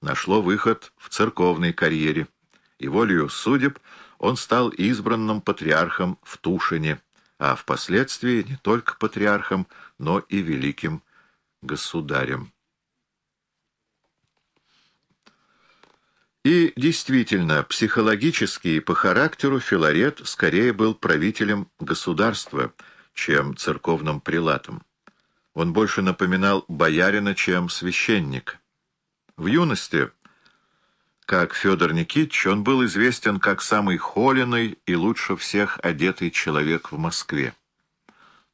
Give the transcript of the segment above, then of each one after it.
нашло выход в церковной карьере, и волею судеб он стал избранным патриархом в Тушине, а впоследствии не только патриархом, но и великим государем. И действительно, психологически и по характеру Филарет скорее был правителем государства, чем церковным прилатом. Он больше напоминал боярина, чем священник. В юности, как Федор Никитич, он был известен как самый холеный и лучше всех одетый человек в Москве.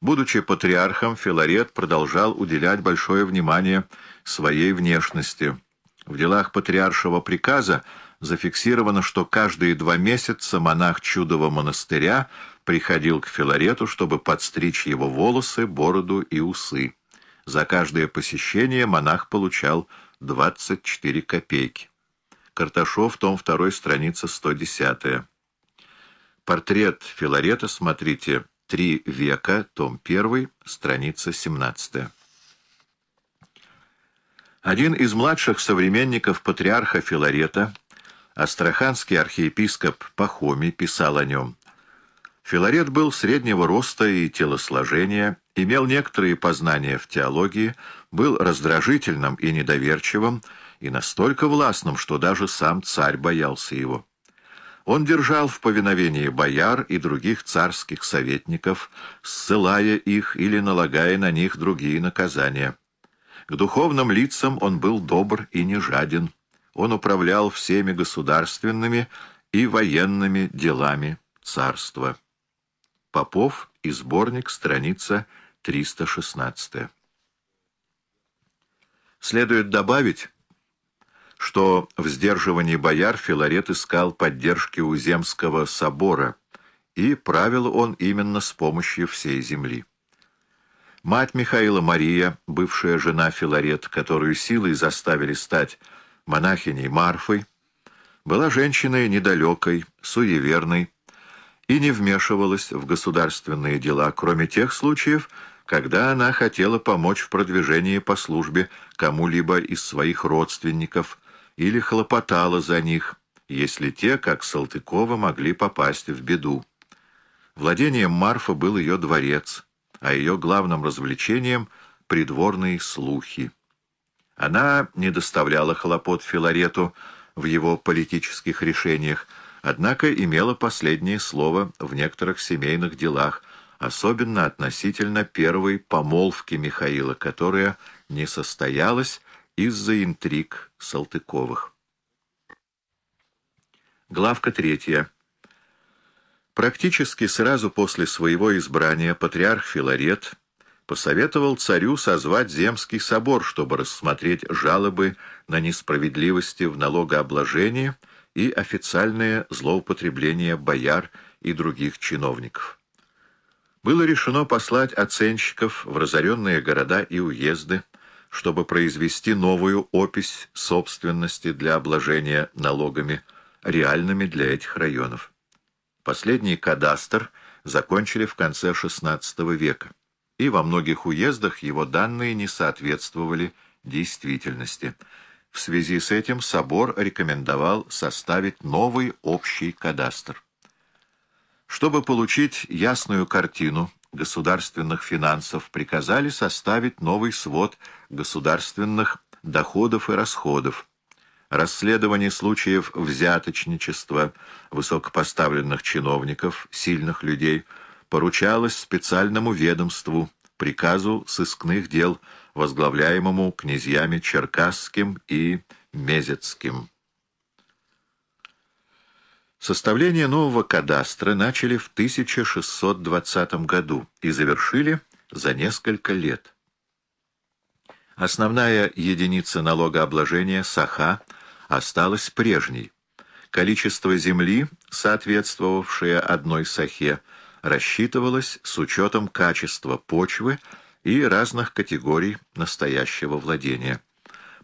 Будучи патриархом, Филарет продолжал уделять большое внимание своей внешности – в делах патриаршего приказа зафиксировано, что каждые два месяца монах Чудового монастыря приходил к Филарету, чтобы подстричь его волосы, бороду и усы. За каждое посещение монах получал 24 копейки. Карташов, том 2, страница 110. Портрет Филарета смотрите «Три века», том 1, страница 17. Один из младших современников патриарха Филарета, астраханский архиепископ Пахомий, писал о нем. Филарет был среднего роста и телосложения, имел некоторые познания в теологии, был раздражительным и недоверчивым, и настолько властным, что даже сам царь боялся его. Он держал в повиновении бояр и других царских советников, ссылая их или налагая на них другие наказания. К духовным лицам он был добр и не жаден. Он управлял всеми государственными и военными делами царства. Попов и сборник, страница 316. Следует добавить, что в сдерживании бояр Филарет искал поддержки у Земского собора, и правил он именно с помощью всей земли. Мать Михаила Мария, бывшая жена Филарет, которую силой заставили стать монахиней Марфой, была женщиной недалекой, суеверной и не вмешивалась в государственные дела, кроме тех случаев, когда она хотела помочь в продвижении по службе кому-либо из своих родственников или хлопотала за них, если те, как Салтыкова, могли попасть в беду. Владением Марфа был ее дворец, а ее главным развлечением — придворные слухи. Она не доставляла хлопот Филарету в его политических решениях, однако имела последнее слово в некоторых семейных делах, особенно относительно первой помолвки Михаила, которая не состоялась из-за интриг Салтыковых. Главка третья. Практически сразу после своего избрания патриарх Филарет посоветовал царю созвать Земский собор, чтобы рассмотреть жалобы на несправедливости в налогообложении и официальное злоупотребление бояр и других чиновников. Было решено послать оценщиков в разоренные города и уезды, чтобы произвести новую опись собственности для обложения налогами, реальными для этих районов. Последний кадастр закончили в конце XVI века, и во многих уездах его данные не соответствовали действительности. В связи с этим собор рекомендовал составить новый общий кадастр. Чтобы получить ясную картину государственных финансов, приказали составить новый свод государственных доходов и расходов, расследование случаев взяточничества высокопоставленных чиновников, сильных людей, поручалось специальному ведомству, приказу сыскных дел, возглавляемому князьями Черкасским и Мезецким. Составление нового кадастра начали в 1620 году и завершили за несколько лет. Основная единица налогообложения – саха – осталась прежней. Количество земли, соответствовавшее одной сахе, рассчитывалось с учетом качества почвы и разных категорий настоящего владения.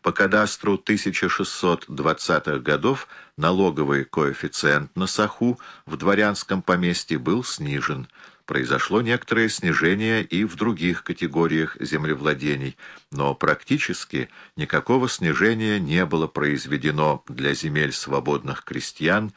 По кадастру 1620-х годов налоговый коэффициент на саху в дворянском поместье был снижен. Произошло некоторое снижение и в других категориях землевладений, но практически никакого снижения не было произведено для земель свободных крестьян